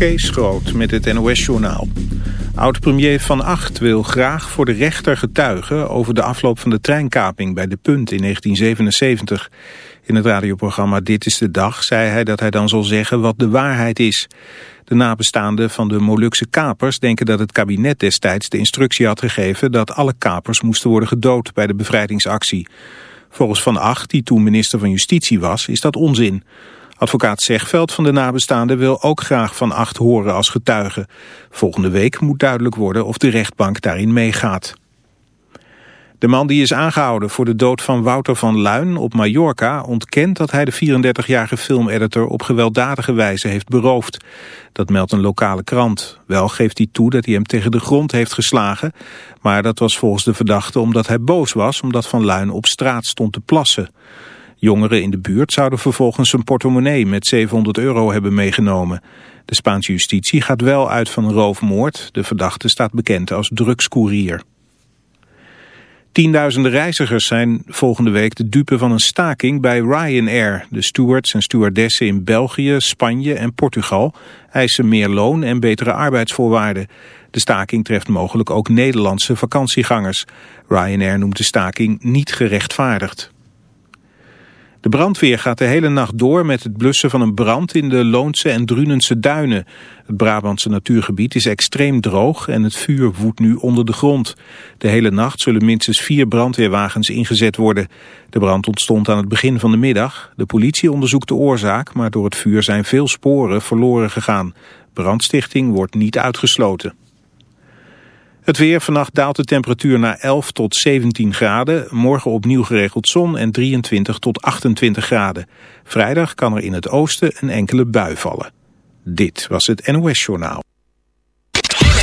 Kees Groot met het NOS-journaal. Oud-premier Van Acht wil graag voor de rechter getuigen... over de afloop van de treinkaping bij De Punt in 1977. In het radioprogramma Dit is de Dag zei hij dat hij dan zal zeggen wat de waarheid is. De nabestaanden van de Molukse kapers denken dat het kabinet destijds de instructie had gegeven... dat alle kapers moesten worden gedood bij de bevrijdingsactie. Volgens Van Acht, die toen minister van Justitie was, is dat onzin... Advocaat Zegveld van de nabestaanden wil ook graag van acht horen als getuige. Volgende week moet duidelijk worden of de rechtbank daarin meegaat. De man die is aangehouden voor de dood van Wouter van Luin op Mallorca ontkent dat hij de 34-jarige filmeditor op gewelddadige wijze heeft beroofd. Dat meldt een lokale krant. Wel geeft hij toe dat hij hem tegen de grond heeft geslagen, maar dat was volgens de verdachte omdat hij boos was omdat Van Luin op straat stond te plassen. Jongeren in de buurt zouden vervolgens zijn portemonnee met 700 euro hebben meegenomen. De Spaanse justitie gaat wel uit van een roofmoord. De verdachte staat bekend als drugscourier. Tienduizenden reizigers zijn volgende week de dupe van een staking bij Ryanair. De stewards en stewardessen in België, Spanje en Portugal eisen meer loon en betere arbeidsvoorwaarden. De staking treft mogelijk ook Nederlandse vakantiegangers. Ryanair noemt de staking niet gerechtvaardigd. De brandweer gaat de hele nacht door met het blussen van een brand in de Loonse en Drunense duinen. Het Brabantse natuurgebied is extreem droog en het vuur woedt nu onder de grond. De hele nacht zullen minstens vier brandweerwagens ingezet worden. De brand ontstond aan het begin van de middag. De politie onderzoekt de oorzaak, maar door het vuur zijn veel sporen verloren gegaan. Brandstichting wordt niet uitgesloten. Het weer, vannacht daalt de temperatuur naar 11 tot 17 graden. Morgen opnieuw geregeld zon en 23 tot 28 graden. Vrijdag kan er in het oosten een enkele bui vallen. Dit was het NOS Journaal.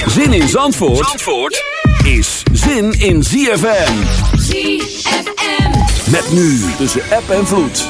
Zin in Zandvoort, Zandvoort is zin in ZFM. ZFM. Met nu tussen app en vloed.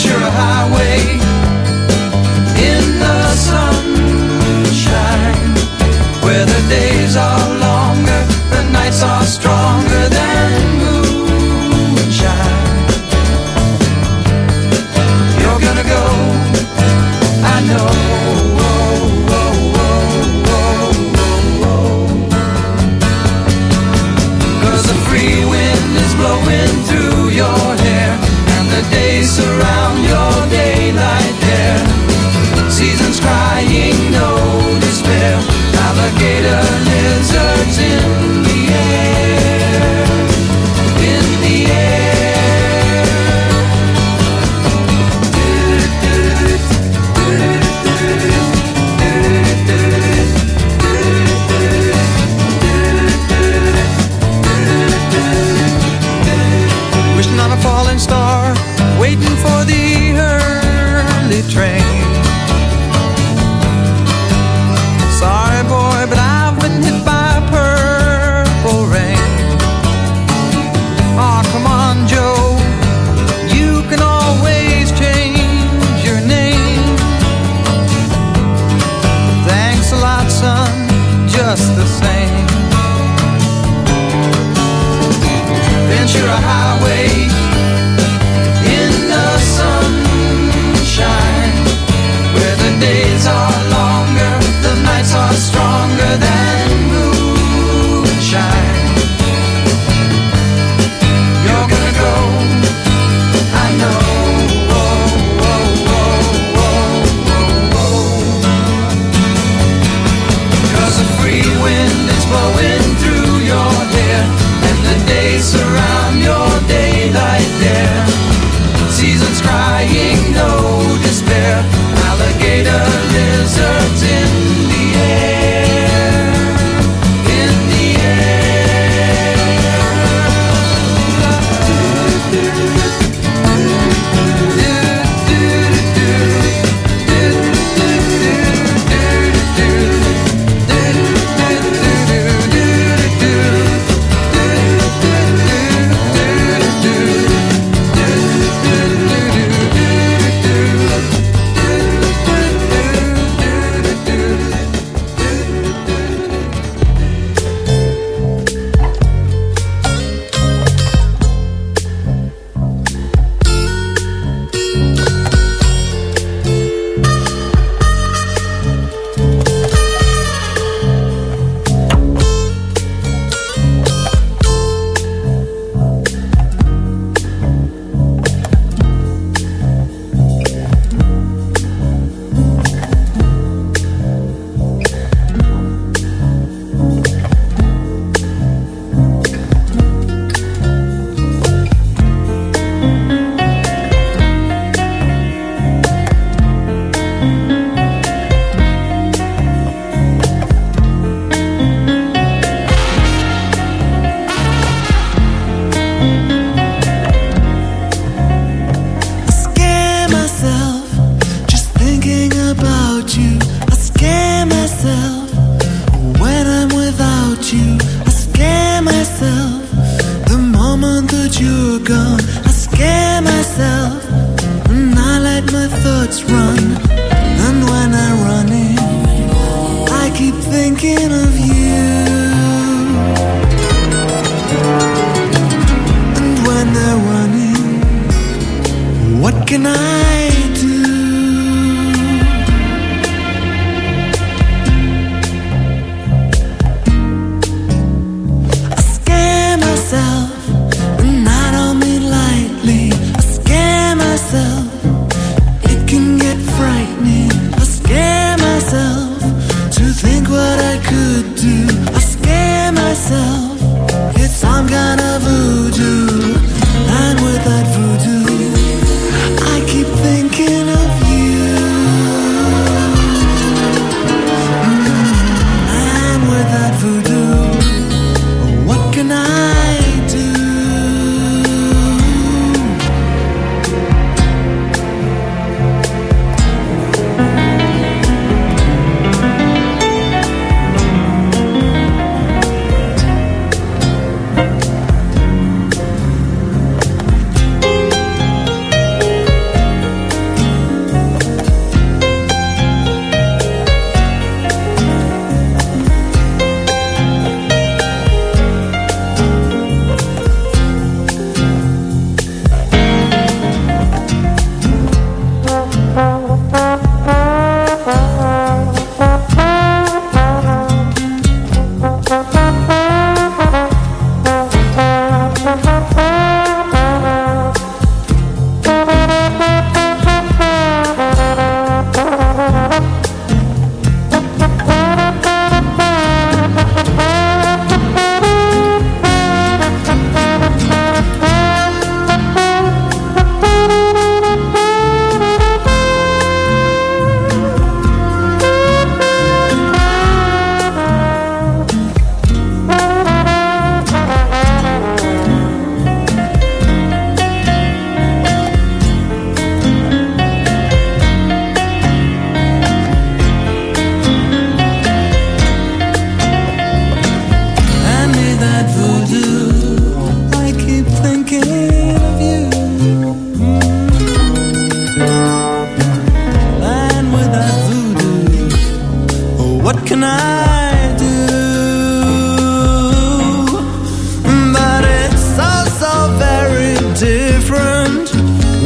Ventura Highway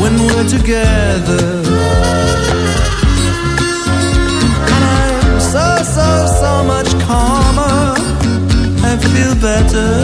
when we're together. And I'm so, so, so much calmer. I feel better.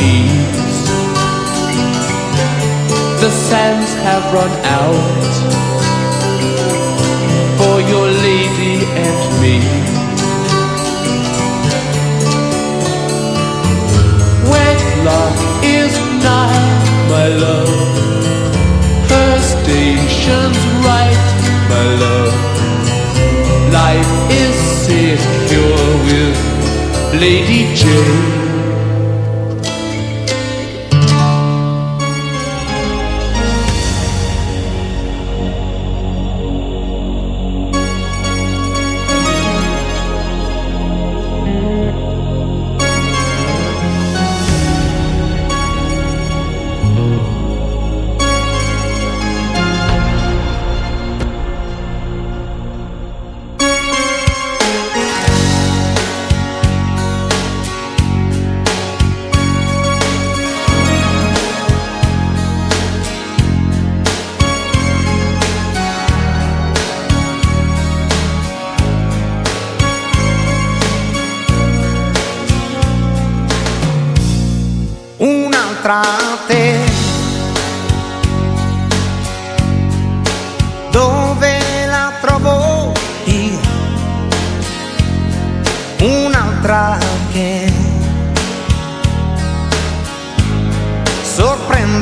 Ease. The sands have run out for your lady and me. Wedlock is nigh, my love. Her station's right, my love. Life is secure with Lady Jane.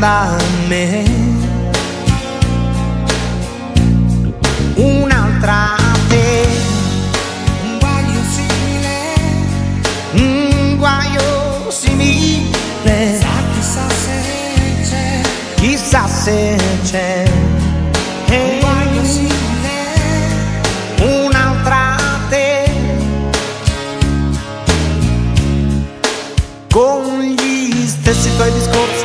Sorprenda me. Un'altra te. Un guaio simile. Un guaio simile. Chissà se c'è. Chissà se c'è. Un guaio simile. Un'altra te. Con gli stessi tuoi discorsi,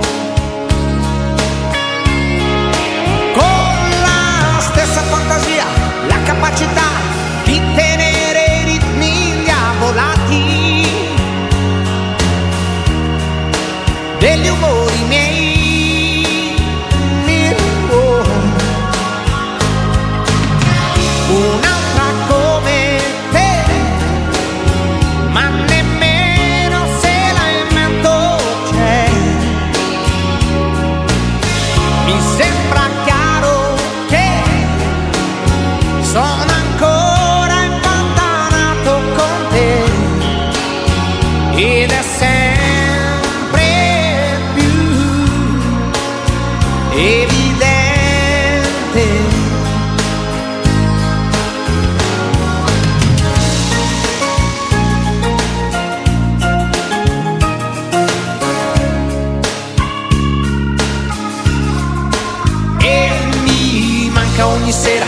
dele o movimento.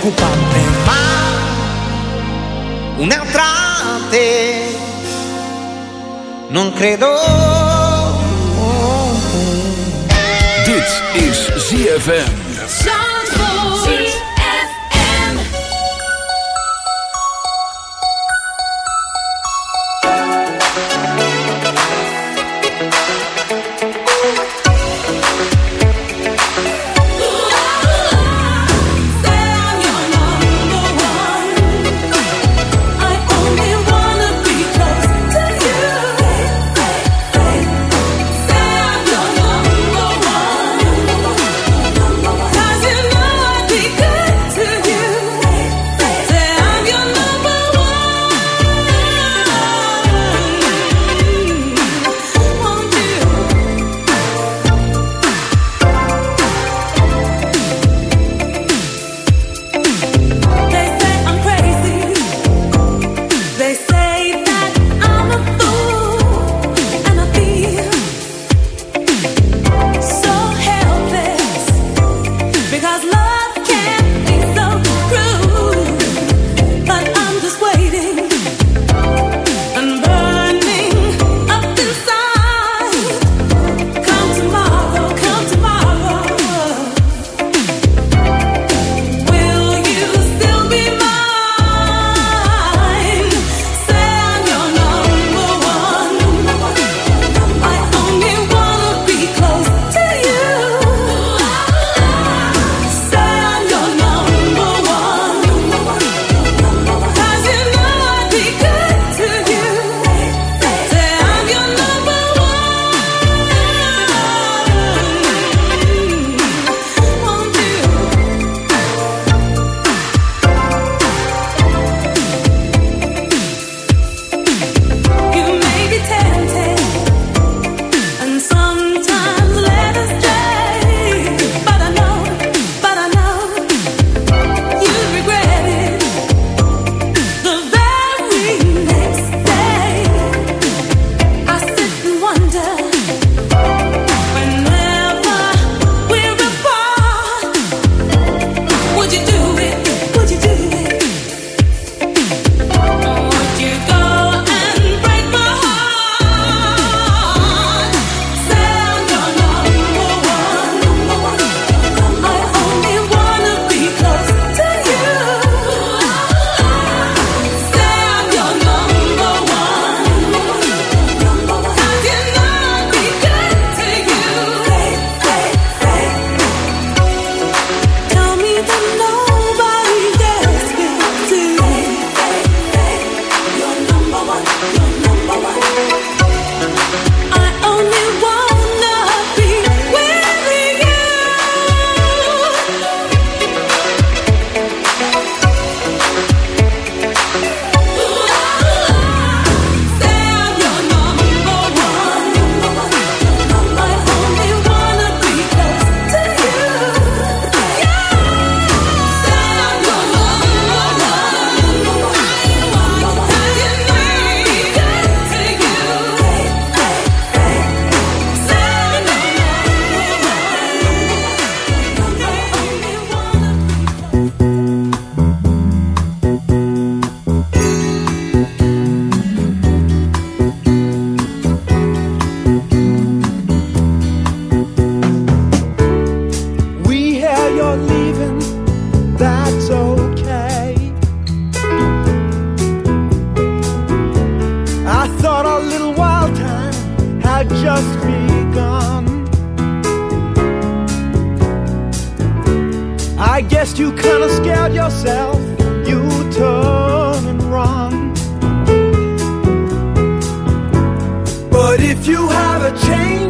Preoccupante, ma un'altra te non credo. Dit is ZFM. thought our little wild time had just begun. I guess you kinda scared yourself, you turn and run. But if you have a change,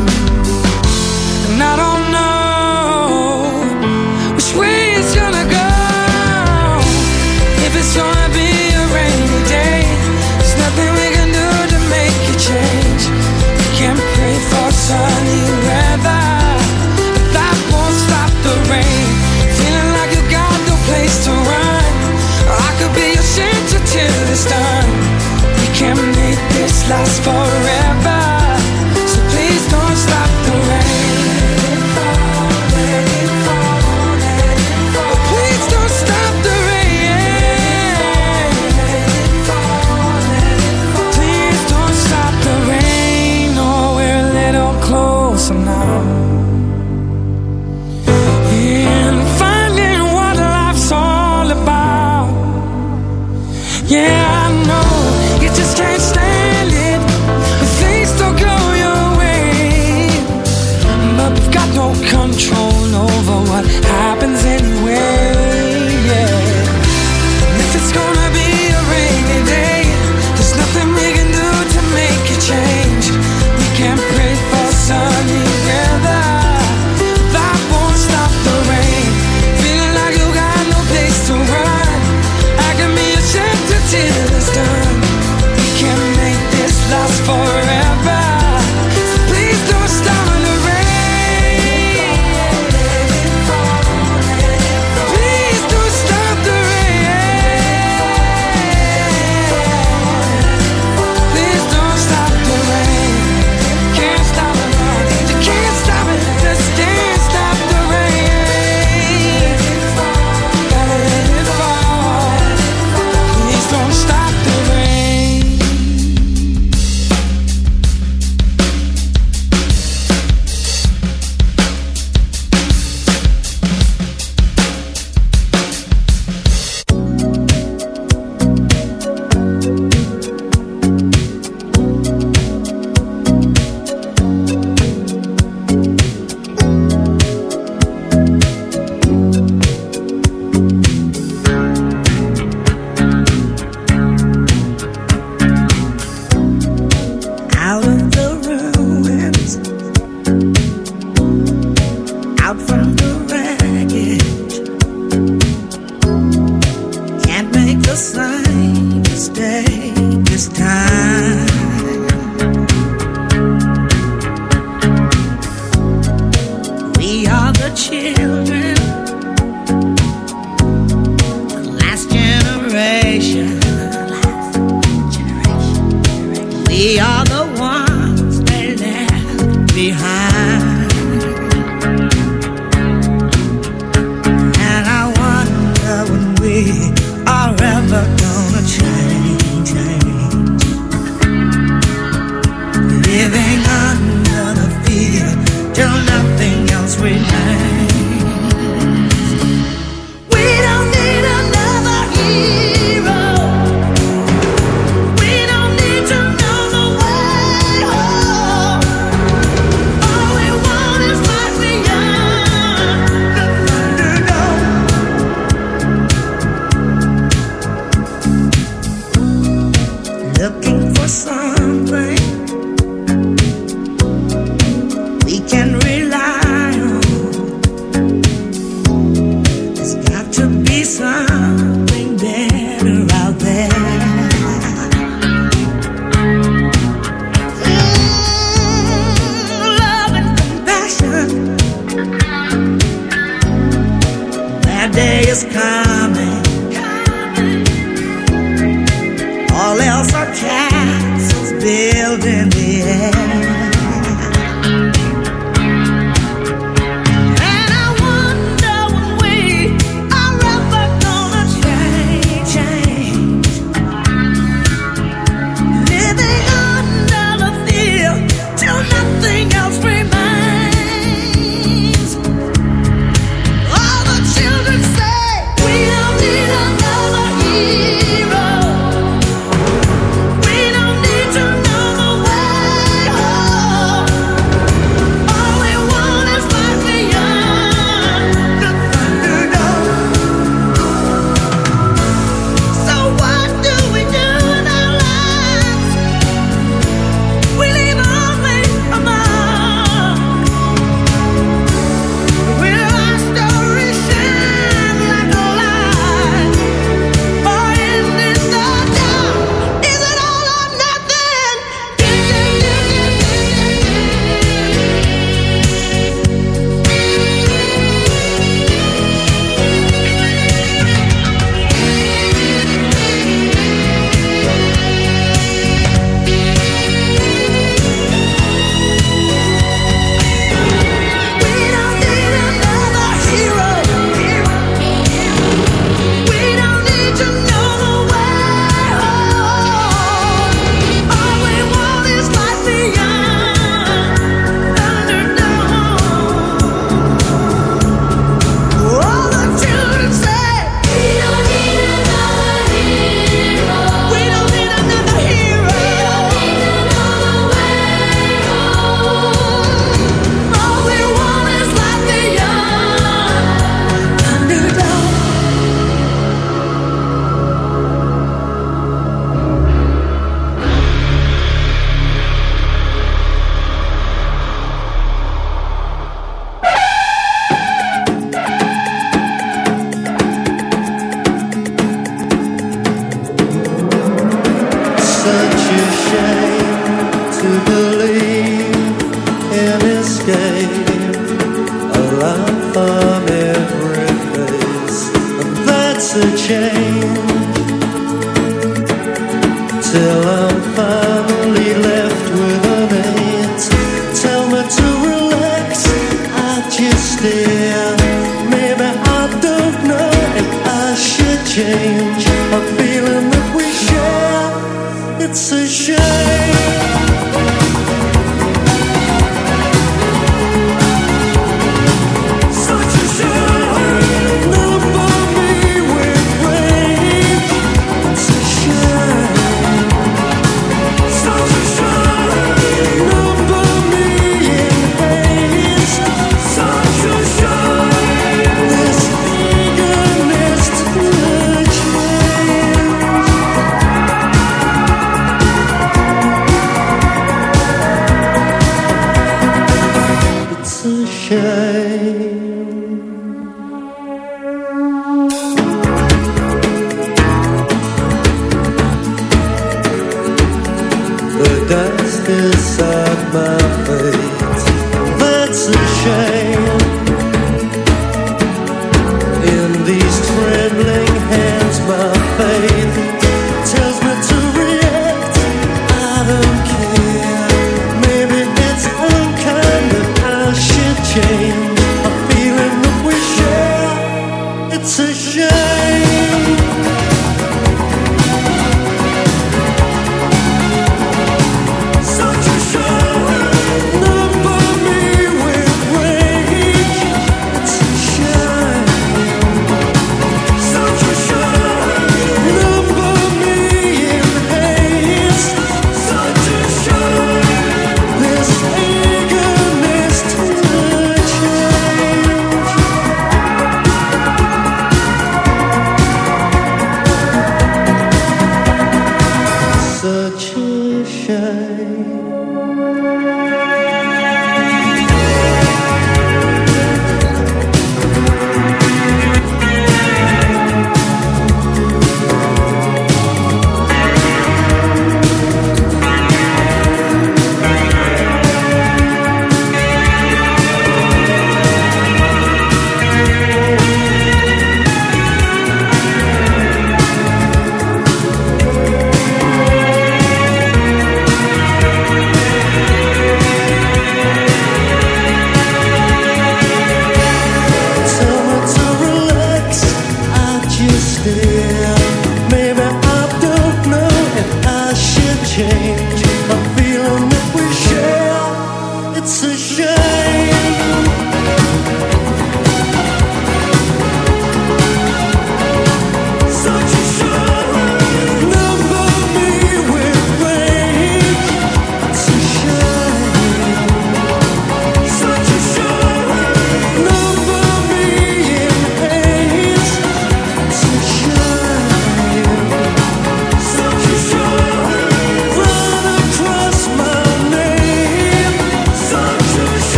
last forever. 此生。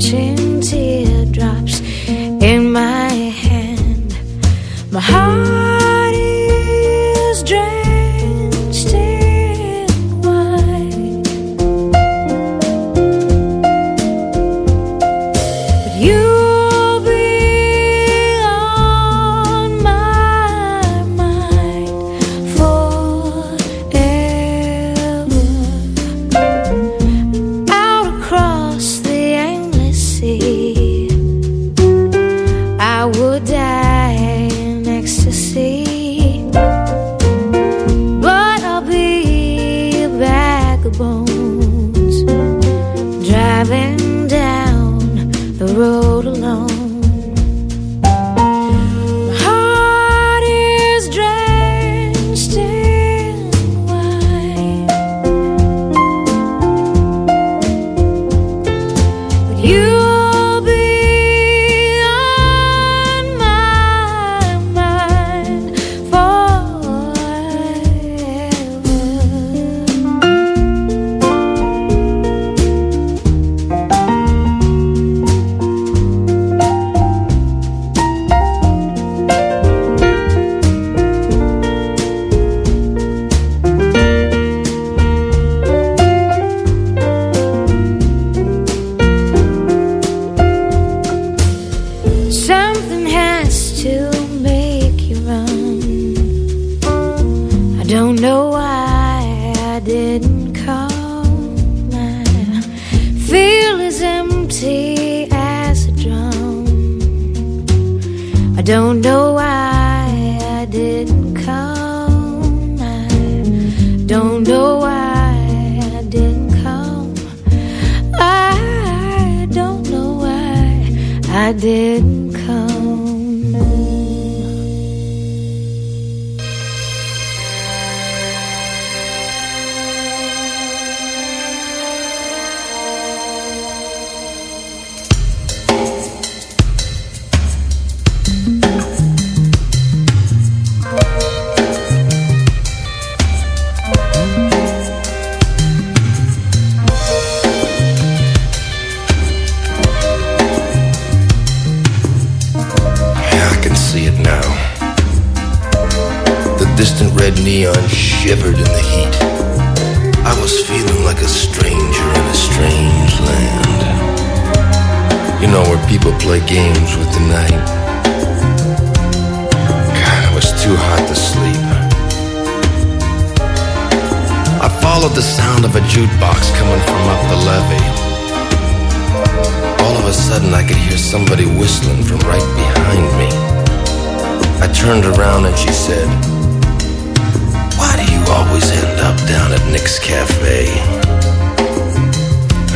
catching teardrops in my hand. My heart. down at Nick's Cafe.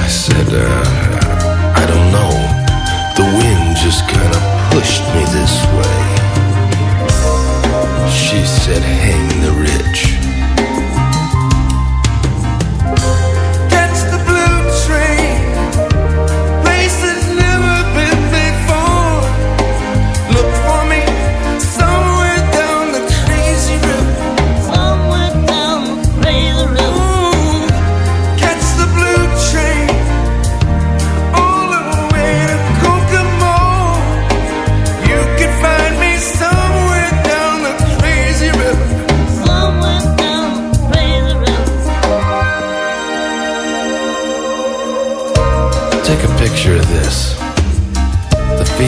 I said, uh, I don't know. The wind just kind of pushed me this way. She said, hang the rich.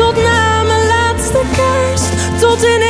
tot na mijn laatste kerst. Tot in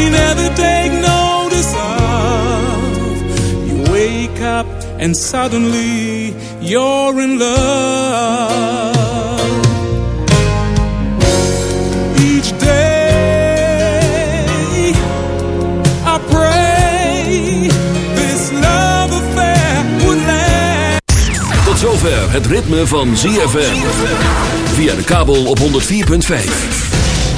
we never take notice of. You wake up and suddenly you're in love. Each day I pray this love affair would last. Tot zover het ritme van ZFM. Via de kabel op 104.5.